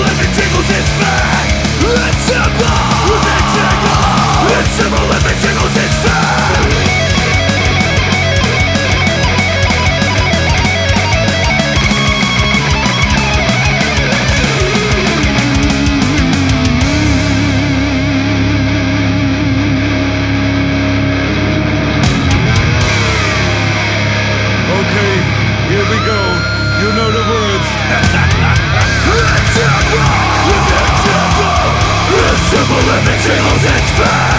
Let Living tickles his back Let's up living jingles